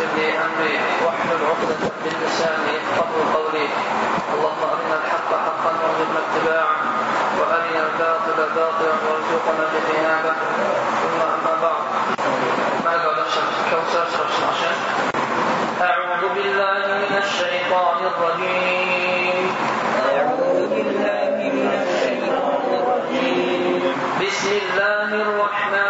ويسر لي أمري واحلل عقدة من لساني يفقهوا قولي. اللهم أرنا الحق حقا وارزقنا اتباعه وأرنا الباطل باطلا وارزقنا اجتنابه. ثم أما بعد. ما قال الشمس كوثر شمس أعوذ بالله من الشيطان الرجيم. أعوذ بالله من الشيطان الرجيم. بسم الله الرحمن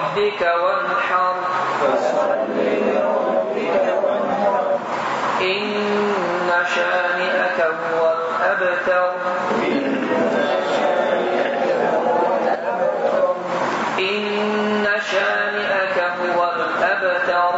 لربك وانحر إن شانئك هو الأبتر. إن شانئك هو الأبتر.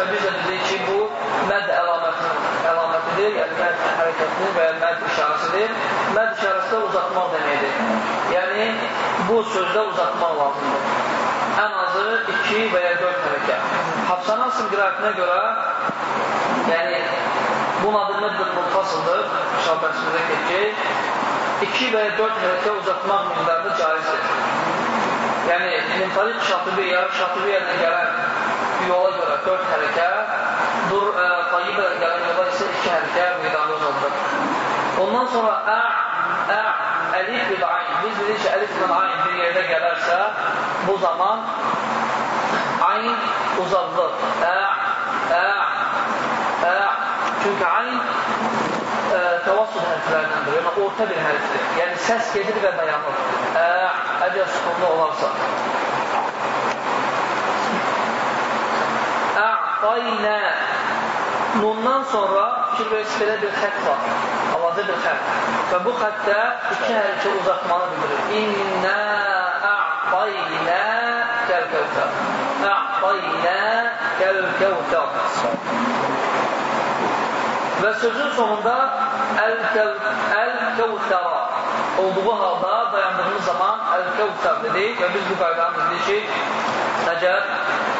Və biz də dedik ki, bu məd əlamətinin əlamətidir, yəni məd hərəkətinin və ya məd işarəsidir. Məd işarəsi də uzatmaq deməkdir. Yəni, bu sözdə uzatmaq lazımdır. Ən azı 2 və ya 4 hərəkət. Hafsan Asım qirayətinə görə, yəni, bunun adı müddət munfasıldır, şabəsimizə keçək. 2 və ya 4 hərəkət uzatmaq miqdarı caizdir. Yəni, müntalik şatibiyyə, şatibiyyədən gələn yola görə 4 hərəkət, dur, ə, tayyibədən gələn yola isə 2 hərəkət miqdarı uzandır. Ondan sonra ə, ə, əlif bir ayn. Biz dedik ki, əlif ilə ayn bir yerdə gələrsə, bu zaman ayn uzadılır. Ə. Çünki ayn ə, təvassud hərflərindəndir, yəni orta bir hərfdir. Yəni səs gedir və dayanır. Əgər sütunlu olarsa. Ə'taynə Nundan sonra fikir verirsiniz belə bir xət var. Avaza bir xət. Və bu xəttdə iki hərəkə uzatmanı bildirir. İnnə ə'taynə kəl-kəvtər. Ə'taynə kəl-kəvtər. Və sözün sonunda əl-kəvtəra olduğu halda dayandığımız zaman əl-kəvtər dedik və biz bu qaydanı dedik ki, əgər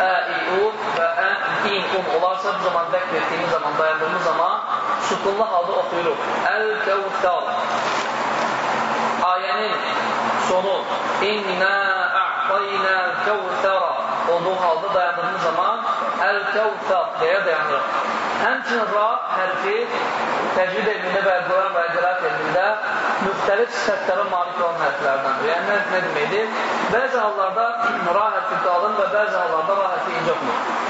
ə, i, u və ən, un olarsa bu zaman vəqt etdiyimiz zaman, dayandığımız zaman sukunlu halda oxuyuruq. Əl-kəvtər Ayənin sonu İnnə ə'taynəl kəvtəra olduğu halda dayandığımız zaman Əl-kəvtər deyə dayanırıq. Həmçinin ra hərfi təcvid elmində və Quran və qiraat elmində müxtəlif sifətlərə malik olan hərflərdəndir. Yəni, nə, deməkdir? Bəzi hallarda ra hərfi qalın və bəzi hallarda ra hərfi incə oxunur.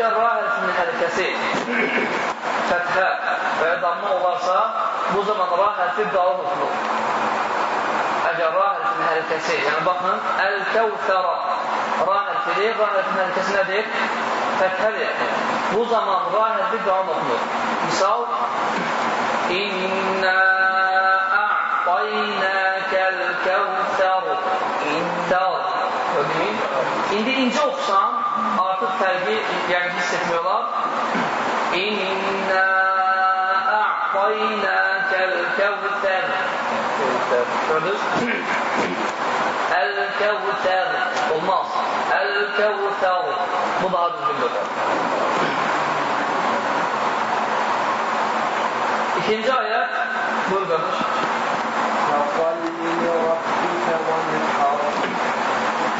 Əgər ra hərfinin hərəkəsi fəthə və ya damma olarsa, bu zaman ra hərfi qalın oxunur. Əgər ra hərfinin hərəkəsi, yəni baxın, əl-kəvtəra ra hərfidir, ra hərfinin hərəkəsi nədir? Fəthədir. Bu zaman ra hərfi qalın oxunur. Misal, İnna a'taynəkəl kəvtər İndər Gördüyün? İndi incə oxusan, artık fərqi yəni hiss etmiyorlar. İnna a'taynakal kevser. Gördünüz? El kevser. Olmaz. El kevser. Bu daha düzgün döker. İkinci ayet. Buyur kardeşim.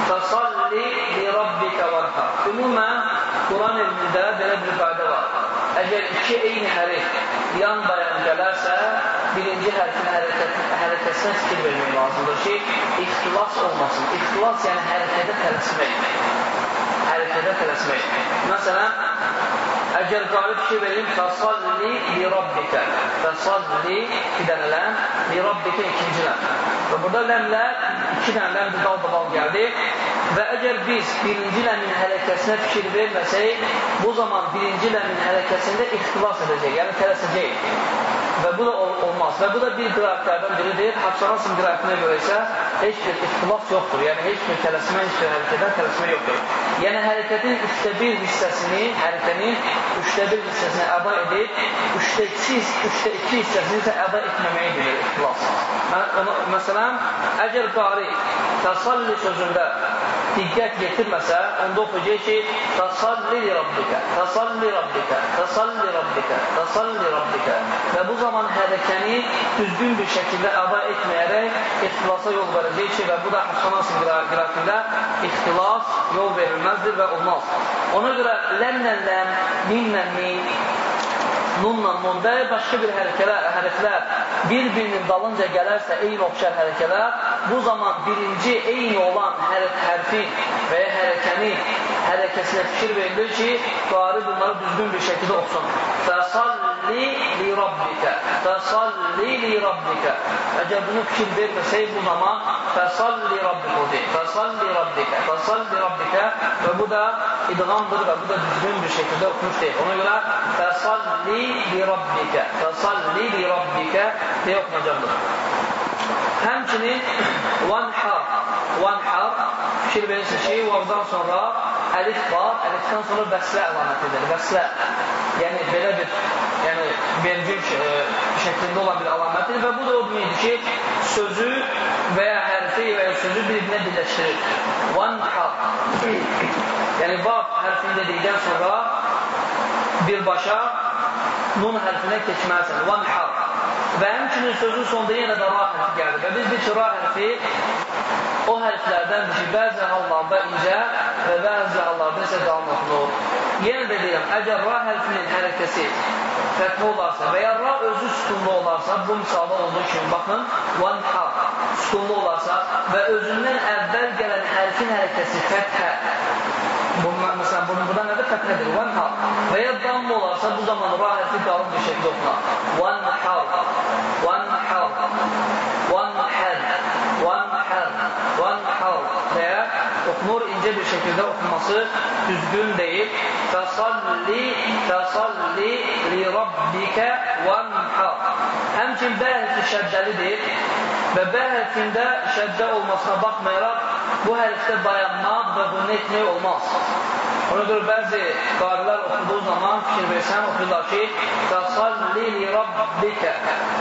Fasalli Fasalli li rabbika vanhar. Ümumən, Quran elmində belə bir qayda var. Əgər iki eyni hərif yan bayan gələrsə, birinci hərfin hərəkət, hərəkətinə fikir vermək lazımdır ki, ixtilas olmasın. İxtilas yəni hərəkətə tələsmək. Hərəkətə tələsmək. Məsələn, əgər qalib fikir verim, fasalli li rabbika. Fasalli bir dənə ləm, li rabbika ikinci ləm. Və burada ləmlər iki dənə ləm dal-dal gəldi. Və əgər biz birinci ləmin hərəkəsinə fikir verməsək, bu zaman birinci ləmin hərəkəsində ixtilas edəcək, yəni tələsəcək. Və bu da ol olmaz. Və bu da bir qiraətlərdən biridir. Hafsanasın qiraətinə görə isə heç bir ixtilas yoxdur. Yəni, heç bir tələsmə, heç bir hərəkətdən tələsmə yoxdur. Yəni, hərəkətin üçdə bir hissəsini, hərəkənin üçdə bir hissəsini əda edib, üçdə iki, üçdə iki hissəsini isə əda etməməyi bilir ixtilas. Məsələn, əgər qari təsalli sözündə diqqət yetirməsə, onda oxuyacaq ki, təsalli rabbikə, təsalli rabbikə, təsalli rabbikə, təsalli rabbikə və bu zaman hərəkəni düzgün bir şəkildə əda etməyərək ixtilasa yol verəcək ki, və bu da Hafsanasın qirafində ixtilas yol verilməzdir və olmaz. Ona görə ləmlə ləm, minlə min, nunla nun və başqa bir hərəkələr, hərflər bir-birinin dalınca gələrsə eyni oxşar hərəkələr, bu zaman birinci eyni olan hər hərfin və ya hərəkənin hərəkəsinə fikir verilir ki, qari bunları düzgün bir şəkildə oxusun. Fəsalli li rabbikə, fəsalli li rabbikə. Əgər bunu fikir verməsək, bu zaman fəsalli rabbikə deyil. Fəsalli rabbikə, fəsalli rabbikə və bu da idğamdır və bu da düzgün bir şəkildə oxumuş deyil. Ona görə fəsalli li rabbikə, fəsalli li rabbikə deyə oxunacaqdır. Həmçinin vanhar, vanhar fikir verirsiniz ki, vavdan sonra əlif var, əlifdən sonra vəslə əlamətidir, vəslə. Yəni, belə bir, yəni, vergül şəklində olan bir əlamətdir və bu da o deməkdir ki, sözü və ya hərfi və ya sözü bir-birinə birləşdirir. Vanhar. Yəni, vav hərfini dedikdən sonra birbaşa nun hərfinə keçməlisən. Vanhar. Və həmçinin sözün sonunda yenə də ra hərfi gəlir. Və biz bir ki, ra hərfi o hərflərdəndir ki, bəzi hallarda incə və bəzi hallarda isə oxunur. Yenə də deyirəm, əgər ra hərfinin hərəkəsi fətli olarsa və ya ra özü sütunlu olarsa, bu misalda olduğu kimi, baxın, vanha sütunlu olarsa və özündən əvvəl gələn hərfin hərəkəsi fəthə, bunlar, məsələn, bunun burada nədir? Fəthədir, vanha və ya damma olarsa, bu zaman ra hərfi qalın bir şəkildə oxunar. Vanhar, vanhar, vanhər, vanhər, vanhar deyə oxunur, incə bir şəkildə oxunması düzgün deyil. Fəsalli, fəsalli li rabbikə vanhar. Həmçin bə hərfi şəddəlidir və bə hərfində şəddə olmasına baxmayaraq bu hərfdə dayanmaq və bunu etmək olmaz. Ona görə bəzi qarilər oxuduğu zaman fikir versən, oxuyurlar ki, Fəsalli li rabbikə,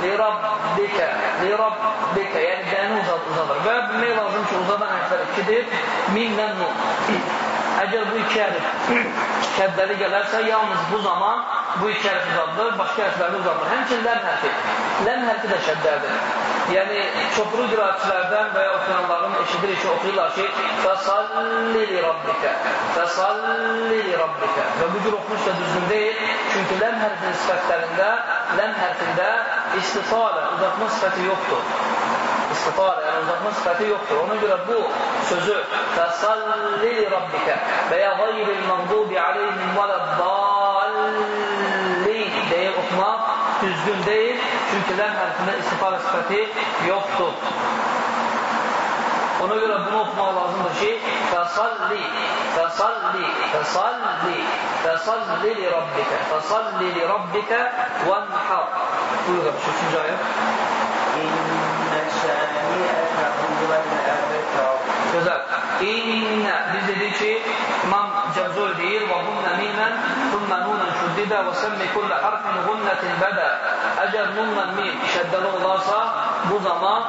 li rabbikə, li rabbikə, yəni dəni uzad, uzadır. Və bilmək lazım ki, uzadan hərflər ikidir, minlə nun. Əgər bu iki hərf şəddəli gələrsə, yalnız bu zaman bu iki hərf uzadılır, başqa hərflərdə uzadılır. Həmçin ləm hərfi, ləm hərfi də şəddəlidir. Yəni, çoxlu qiraatçilərdən və ya oxuyanların eşidirik ki, oxuyurlar ki, Fəsalli li rabbikə, fəsalli li rabbikə. Və bu cür oxumuş da düzgün deyil. Çünki ləm hərfinin sifətlərində, ləm hərfində istifalə, uzatma sifəti yoxdur. İstifalə, yəni uzatma sifəti yoxdur. Ona görə bu sözü fəsalli li rabbikə və ya qayril məğdubi aleyhim və dəllin deyə oxumaq düzgün deyil. Çünki ləm hərfində istifalə sifəti yoxdur. Ona görə bunu oxumaq lazımdır ki, fəsalli, fəsalli, fəsalli, fəsalli li rabbikə, fəsalli li rabbikə vənhar. Buyur qardaş, üçüncü ayət. İnnə şəniətə huvəl əbtər. Gözəl. İnnə, biz dedik ki, İmam Cəzul deyir, və hunnə mimən, thumma və səmmi kullə harfin hunnətin bədə. Əgər nunla mim şəddəli olarsa, bu zaman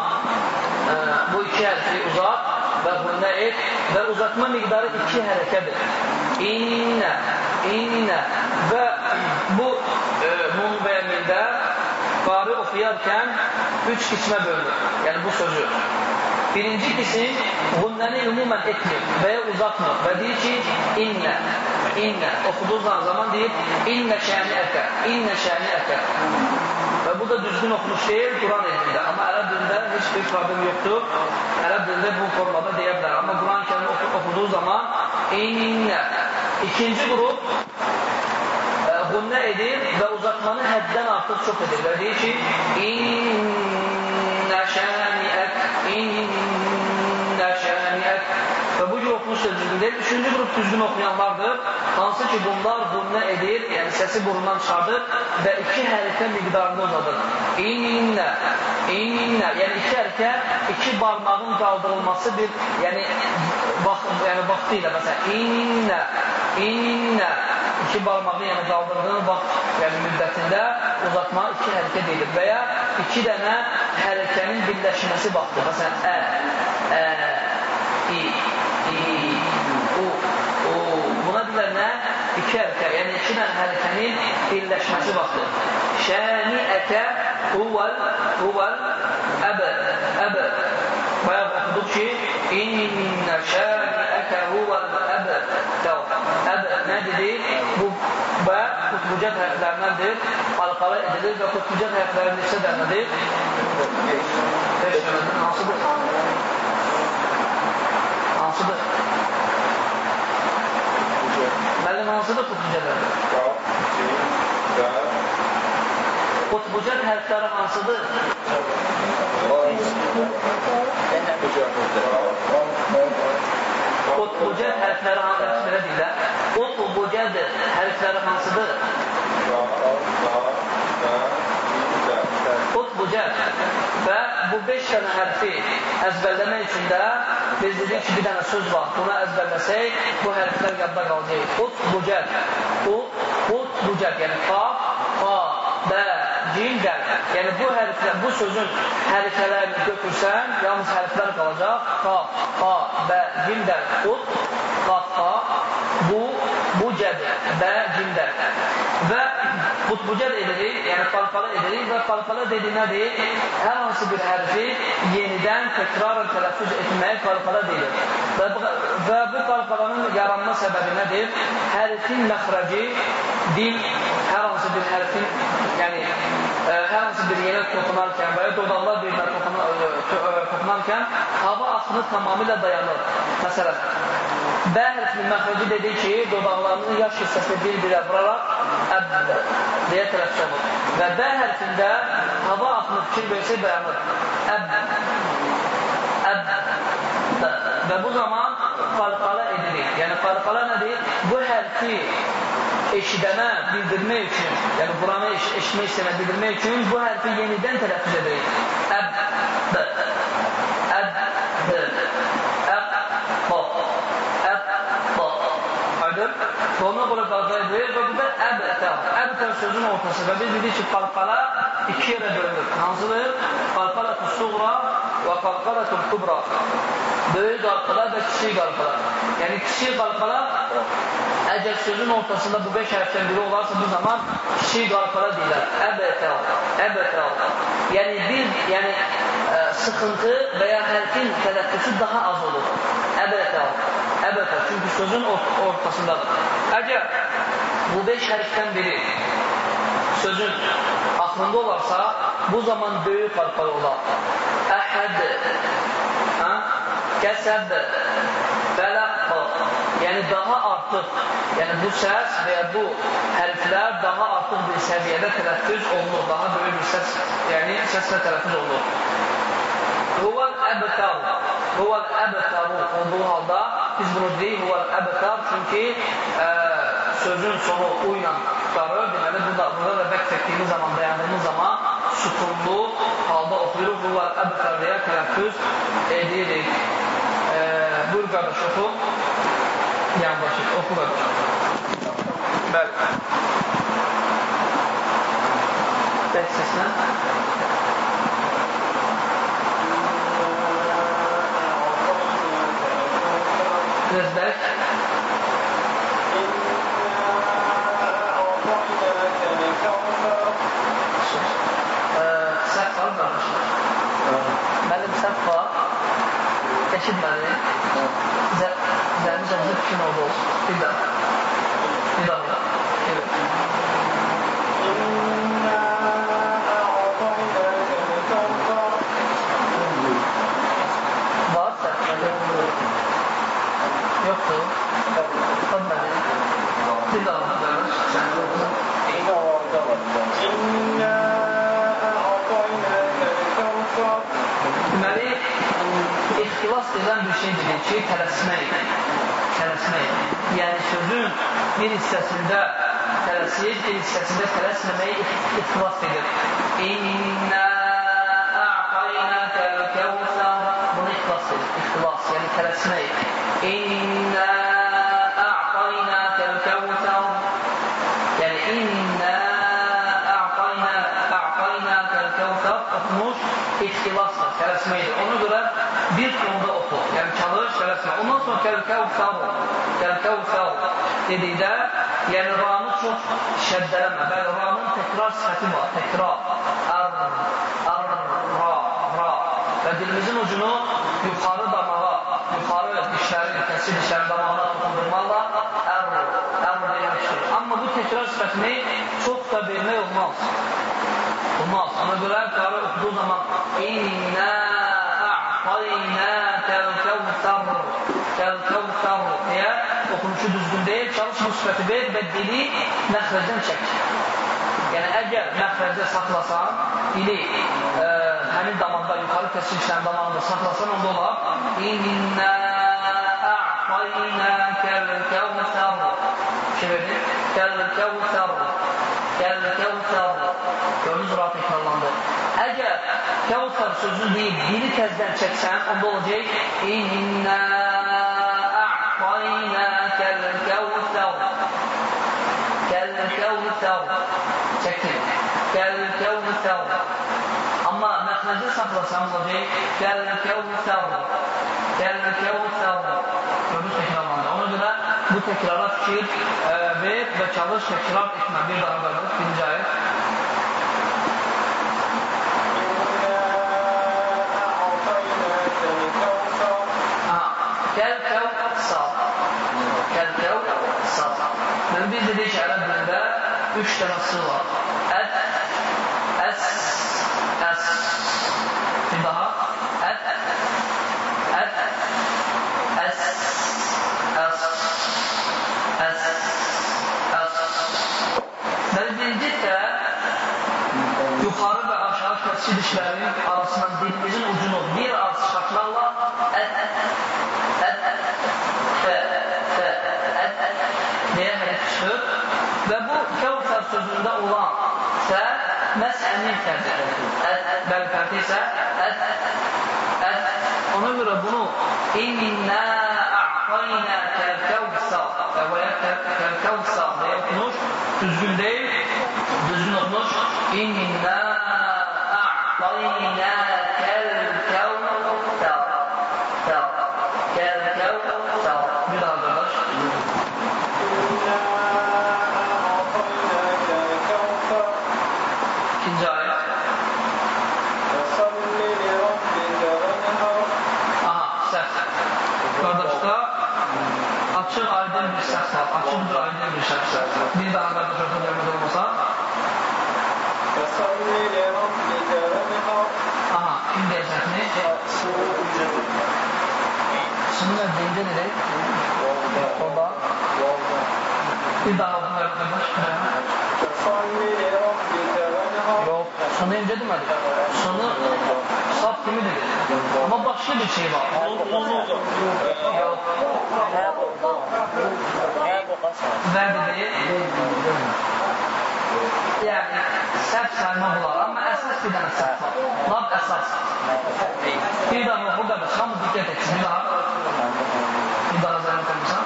ə, bu iki hərfi uzat və hunnə et və uzatma miqdarı iki hərəkədir. İnnə, innə və bu e, nun və mində qari oxuyarkən üç qismə bölünür. Yəni bu sözü. Birinci qisim bunları ümumən etmir və ya uzatmır və deyir ki, innə, innə. Oxuduğu zaman deyir, innə şəni əkə, innə şəni əkə. Və bu da düzgün oxunuş deyil Quran elmində. Amma ərəb dilində heç bir problem yoxdur. Ərəb dilində bu formada deyə bilər. Amma Quran kəlimi oxu oxuduğu zaman innə. İkinci qrup bununla e, edir və uzatmanı həddən artıq çox edir. Və deyir ki, innə şəniət, innə şəniət. Və bu cür oxunuş da düzgün deyil. Üçüncü qrup düzgün oxuyanlardır. Hansı ki bunlar bununla edir, yəni səsi burundan çıxardır və iki hərəkə miqdarında uzadır. İnnə, innə, yəni iki hərəkə, iki barmağın qaldırılması bir, yəni, vaxt, yəni vaxtı ilə, məsələn, innə, innə, iki barmağı yəni qaldırdığın vaxt, yəni müddətində uzatma iki hərəkə deyilir və ya iki dənə hərəkənin birləşməsi vaxtı, məsələn, ə, ə, i, i, u, u, buna deyirlər nə? İki hərəkə, yəni iki dənə hərəkənin birləşməsi vaxtı. Şəni əkə huvəl, huvəl, əbə, əbə. Bayaq oxuduq ki, İnnə şəni əkə huvəl, əbə. Əbə nə dedik? Bu və qutbucət hərflərindəndir. Alqala edilir və qutbucət hərflərinin isə də nədir? Beş dənədir. Hansıdır? Hansıdır? Müəllim hansıdır qutbucələr? Qutbucət hərfləri hansıdır? Qutbucət hərfləri hansıdır? Belə deyilər. Qutbucət hərfləri hansıdır? Qutbucət və bu beş dənə hərfi əzbərləmək üçün də biz dedik ki, bir dənə söz var. Bunu əzbərləsək, bu hərflər yadda qalacaq. Qutbucət, qutbucət, yəni qaf, qa, bə, cim, dəl. Yəni bu hərflər, bu sözün hərfələrini götürsən, yalnız hərflər qalacaq. Qa, qa, bə, cim, dəl, qut, qaf, qa, bu, bu cəd, bə, cim, dəl. Və qutbucət edirik, yəni qalqala edirik və qalqala dediyi nədir? Hər hansı bir hərfi yenidən təkrarən tələffüz etməyə qalqala deyilir. Və, və bu qalqalanın yaranma səbəbi nədir? Hərfin məxrəci, dil hər bir hərfin, yəni ə, hər hansı bir yerə toxunarkən və ya dodaqlar birinə toxunarkən hava axını tamamilə dayanır. Məsələn, bə hərfinin məxrəci dedik ki, dodaqlarının yaş hissəsini bir-birə vuraraq əb deyə tələffüz olunur. Və bə hərfində hava axını fikir versək dayanır. Əb, əb, bə. Və bu zaman qalqala edirik. Yəni qalqala nədir? Bu hərfi eşidənə bildirmək üçün, yəni Quranı eş eşitmək istəyənə bildirmək üçün bu hərfi yenidən tələffüz edirik. Əb, bə, əb, bə, əb, bə, əb, bə. Aydın? Ona görə qalqa edilir və bu da əbətər. Əbətər sözün ortası və biz dedik ki, qalqala iki yerə bölünür. Hansıdır? Qalqalatü suğra və qalqalatü kubra. Böyük qalqala və kiçik qalqala. Yəni, kiçik qalqala əgər sözün ortasında bu beş hərfdən biri olarsa, bu zaman kiçik qalqala deyilər. Əbətər, əbətər. Yəni, bir, yəni, ə, sıxıntı və ya hərfin tələffüsü daha az olur. Əbətər, əbətər. Çünki sözün ortasındadır. Əgər bu beş hərfdən biri sözün axırında olarsa, bu zaman böyük qalqalı olar. Əhəd, hə? kəsəb, fələq, yəni daha artıq, yəni bu səs və ya bu hərflər daha artıq bir səviyyədə tələffüz olunur, daha böyük bir səs, yəni səslə tələffüz olunur. Huvəl əbtər, huvəl əbtər olduğu halda biz bunu deyik, huvəl əbtər çünki ə, sözün sonu u ilə tutarır. Deməli, burada, burada da bəq çəkdiyimiz zaman, dayandığımız zaman kuvvet ebtar'ya telaffuz edirik. Ee, burada şoku yan başı oku bakalım. Bəli. Dərs səsinə. Biraz bərk. Səhv qalıb danışır. Eşitmədi. Zərbi sözü kim oldu olsun. Bir daha. Bir daha. Evet. Var səhv. Yoktur. Olmadı. Bir daha. Edən bir şey dedik ki, tələsmək. Tələsmək. Yəni, sözün bir hissəsində tələsir, bir hissəsində tələsməməyi ixtilas edir. İnnə a'qaynəkəl kəvsər. Bunu ixtilas edir. İxtilas, yəni tələsmək. İnnə a'qaynəkəl kəvsər. Yəni, innə a'qaynəkəl kəvsər oxumuş ixtilasla, tələsməkdir. Ona görə bir tonda oxu, yəni çalış, tələsmə. Ondan sonra kəlkəvsəv, kəlkəvsəv dedikdə, yəni ranı çox şəddələmə. Bəli, ranın təkrar sifəti var, təkrar. Ar, ar, ra, ra. Və dilimizin ucunu yuxarı damağa, yuxarı dişlərin, kəsir dişlərin damağına toxundurmaqla ər, ər deyilmişdir. Amma bu təkrar sifətini çox da vermək olmaz. Olmaz. Ona görə qarı oxuduğu zaman İnnə a'taynəkəl kəvsər kəvsər deyə oxunuşu düzgün deyil, çalış bu sifəti ver və dili məxrəcdən çək. Yəni, əgər məxrəcdə saxlasan, dili ə, həmin damanda, yuxarı kəsirsən damanda saxlasan, onda olar İnnə a'taynəkəl kəvsər Çevirdin. Kəl-kəvsər Kəl-kəvsər Gördünüz, rahat tekrarlandı. Əgər kəvsər sözünü deyib, dili təzdən çəksən, onda olacaq İnnə a'taynəkəl kəvsər Kəl-kəvsər Çəkdir. Kəl-kəvsər Amma məxrəcə saxlasan olacaq Kəl-kəvsər Kəl-kəvsər Gördünüz, tekrarlandı. Ona görə bu tekrara fikir e, ver və çalış təkrar etmə. Bir daha qardaş, birinci ayət. Kəl-kəv sal. Kəl-kəv sal. Mən biz dedik ki, ərəb dilində üç dənə sı var. Ət, əs, əs. Bir daha. Ət, ət, əs, əs, əs, əs. Deməli, birinci də yuxarı və aşağı kəsici dişlərin arasından dilimizin ucunu bir az şartlarla ət, ət, ət, fə, fə, ət, ət deyə hərif çıxır və bu kəvsər sözündə olan fə məhz əmin fərdir. Bəli, fərdi isə ət, ət, ona görə bunu İnnə a'taynə kəl-kəvsər və ya kəl-kəvsər deyə oxunuş düzgün deyil, düzgün oxunuş İnnə a'taynə kəl-kəvsər kəl-kəvsər Bir daha qardaş. İkinci ayət. Aha, səhv. Qardaşda açıq aydın bir səhv var. Açıqdır aydın bir səhv var. Bir daha qardaş orta dövmədə olmasa. Aha, kim deyəcəkni? Şunun ödəyində nə deyək? Orada. Bir daha oxumayaq qardaş. Yox, sonu incə demədi. Sonu saf kimi dedi. Amma başqa bir şey var. Yox. Vəd deyil. Yəni, səhv saymaq olar, amma əsas bir dənə səhv var. Lab əsas. Bir daha oxu qardaş, hamı diqqət etsin. Bir daha. Bir daha zəhmət olmasa.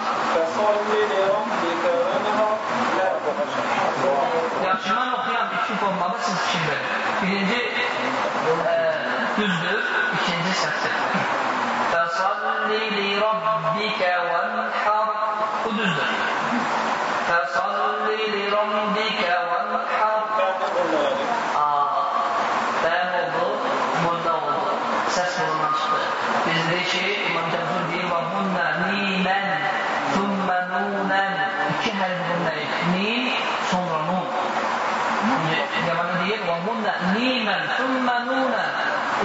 Yaxşı, mən oxuyan iki formada siz fikir verin. Birinci e, düzdür, ikinci səhvdir. Fəsalli li rabbikə vənhar Bu düzdür. Fəsalli li rabbikə vənhar. Bəyəm oldu, bunda oldu. Səs bundan çıxdı. Biz deyir ki, İmam Cəmhur deyir, və hunnə nimən, thümmə nunən. İki hərf bunlayıq. Nim, sonra nun. Yamanı deyir, və hunnə nimən, thümmə nunən.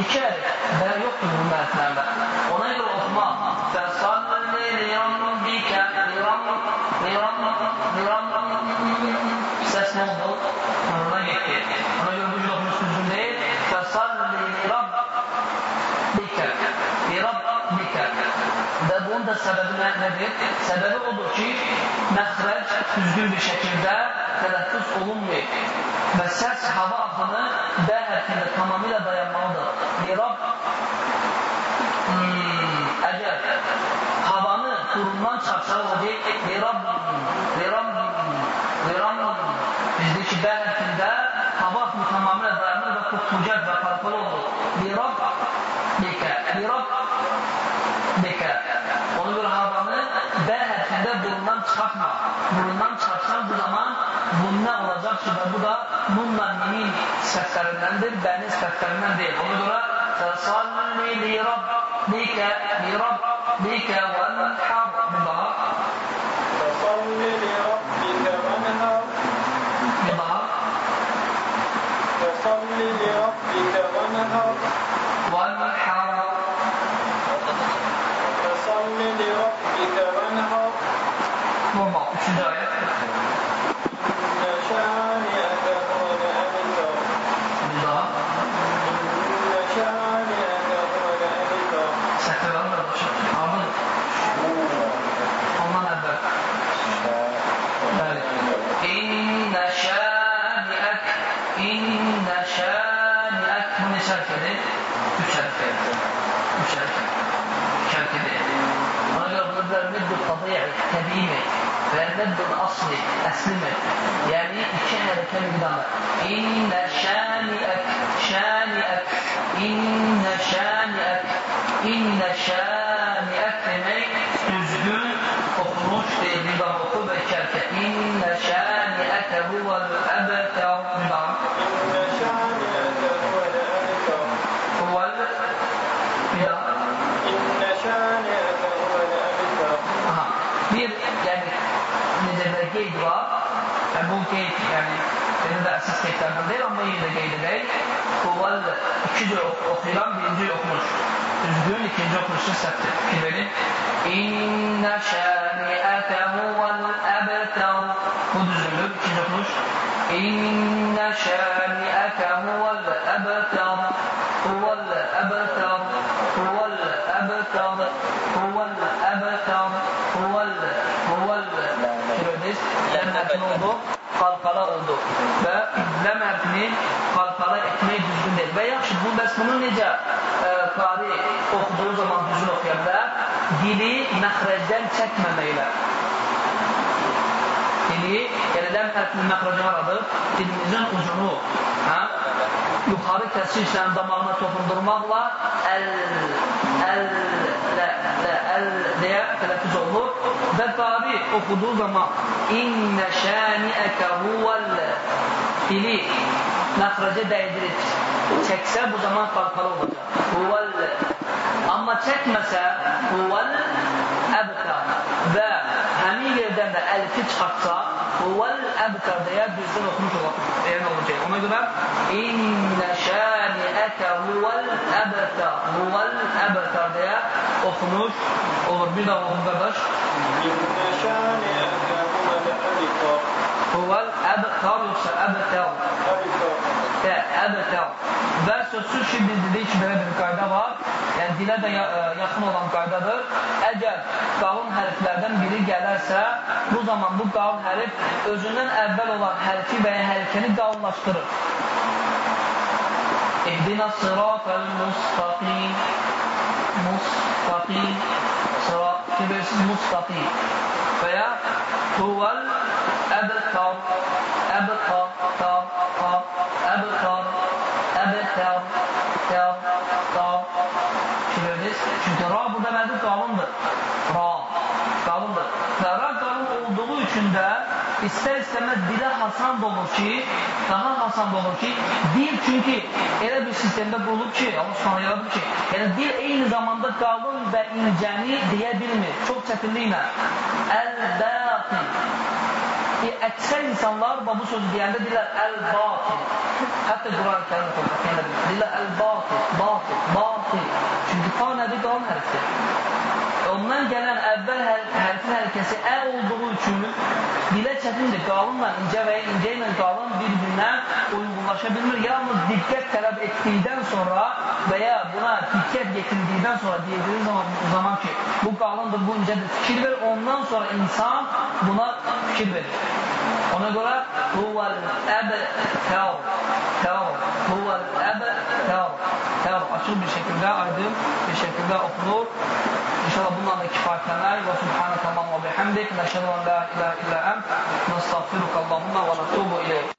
İki hərf. Belə yoxdur bunun hərflərdə. Ona görə oxumaq. Fəsalli li rabbikə lirabb, lirabb. Səs nə oldu? Ona getdi. Ona görə bu cür oxumuş düzgün deyil. Fəsalli lirabbikə, lirabbikə. Və bunun da səbəbi nə, nədir? Səbəbi odur ki, məxrəc düzgün bir şəkildə tələffüz olunmayıb və səs hava axını B hərfində tamamilə dayanmalıdır. Lirab hmm, əgər qurumdan çıxarsa o deyil, lirab, lirab, lirab bizdə ki, B hərfində hava axını tamamilə dayanır və qutlucaq və qalqalı olur. Lirab, bekə, lirab, bekə. Ona görə havanı B hərfində burundan çıxartma. Burundan çıxartsan bu zaman bununla olacaq ki, bu da nunla mimin sifətlərindəndir, bənin sifətlərindən deyil. Ona görə Fəsalli li daha. Fəsalli li rabbikə və nəhər. Bir daha. Fəsalli li rabbikə və nəhər. Və nəhər. Fəsalli li rabbikə və nəhər. Normal. Üçüncü ayət. İnne şani'əkə huvel əbtar. Bir daha. İnne şani'əkə huvel əbtar. Səhvə var mı? Ardın. Ondan əvvəl. Bəli. İnnə şəniək, innə şəniək. Bu neçə hərfədir? Üç hərfədir. Üç hərfədir. Üç hərfədir. Ona görə burada nəddül tabi'i, təbiimi və nəddül asli, əsli Yəni iki hərəkə miqdarı. İnnə şəniək, şəniək, innə şəniək, innə şəniək demək düzgün oxumuş deyil. Bir daha oxu və iki hərəkə. İnnə şəniəkə huvəl əbətər. Bir daha. İnne şani'əkə huvel əbtar. Huvəl. Bir daha. İnne şani'əkə huvel əbtar. Aha. Bir, yəni, necə də qeyd var. Yəni, bu qeyd, yəni, belə də əsas qeydlərdən deyil, amma yenə də qeyd edək. Huvəl iki cür ox oxuyulan, birinci oxumuş. Düzgün, ikinci oxumuşun səhvdir. Fikir verin. İnnə şəniətə huvəl əbtər. Bu düzgündür, ikinci oxumuş. İnnə şəniətə huvəl əbtər. Huvəl əbtər. Hərfini qalqala etmək düzgün deyil. Və yaxşı, bu, bəs bunu necə e, qari oxuduğu zaman düzgün oxuya bilər? Dili məxrəcdən çəkməməklə. Dili, yəni ləm hərfinin məxrəcə haradır? Dilimizin ucunu, hə? yuxarı kəsirlə damağına toxundurmaqla əl, əl, lə, lə, əl deyə tələffüz olunur və qari oxuduğu zaman innə şəniəkə huvəl dili məxrəcə dəydirir. Çəksə bu zaman qalqalı olacaq. Huvəl amma çəkməsə huvəl əbtər və həmin yerdən də əlifi çıxartsa huvəl əbtər deyə düzgün oxumuş. Yəni olacaq. Ona görə İnnə şəniətə huvəl əbtər huvəl əbtər deyə oxumuş olur. Bir daha oxum qardaş. İnne şani'əkə huvel əbtar. Huvəl əbtər. Və sözsüz ki, biz dedik ki, belə bir qayda var. Yəni, dilə də yaxın olan qaydadır. Əgər qalın hərflərdən biri gələrsə, bu zaman bu qalın hərf özündən əvvəl olan hərfi və ya hərəkəni qalınlaşdırır. İhdina sıratəl mustaqim. Mustaqim. Sırat. Bilirsiniz, mustaqim. Və ya huvəl əbtar. Əbtar. Tar. Tar. Əbtar. Əbtar. Tar. Tar. Bilirsiniz? Çünki ra burada nədir? Qalındır. Ra. Qalındır. Və ra qalın olduğu üçün də istər-istəməz dilə hasan olur ki, daha hasan olur ki, dil çünki elə bir sistemdə qurulub ki, Allah subhanə yaradıb ki, yəni dil eyni zamanda qalın və incəni deyə bilmir, çox çətinliklə. Əl-bətin. e, əksər insanlar bu sözü deyəndə deyirlər əl-batil. Hətta Quran-ı kərimdə toplatmayla deyirlər əl-batil, batil, batil. Çünki ta nədir qalın hərfdir. Ondan gələn əvvəl hər, hərfin hərəkəsi ə olduğu üçün dilə çətindir. Qalınla incə və ya incə ilə qalın bir-birinə uyğunlaşa bilmir. Yalnız diqqət tələb etdikdən sonra və ya buna diqqət yetirildikdən sonra deyildiyi zaman, zaman ki, bu qalındır, bu incədir, fikir ver. Ondan sonra insan buna fikir verir. Ona görə huvəl əb təv, təv, huvəl əb təv, təv açıq bir şəkildə, aydın bir şəkildə oxunur. İnşallah bununla da kifayətlənər. Və subhanəkə Allahumma bihamdik. Nəşədu an la ilahe illə əm. Nəstəğfiruka Allahumma və nətubu iləyik.